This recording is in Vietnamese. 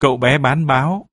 Cậu bé bán báo.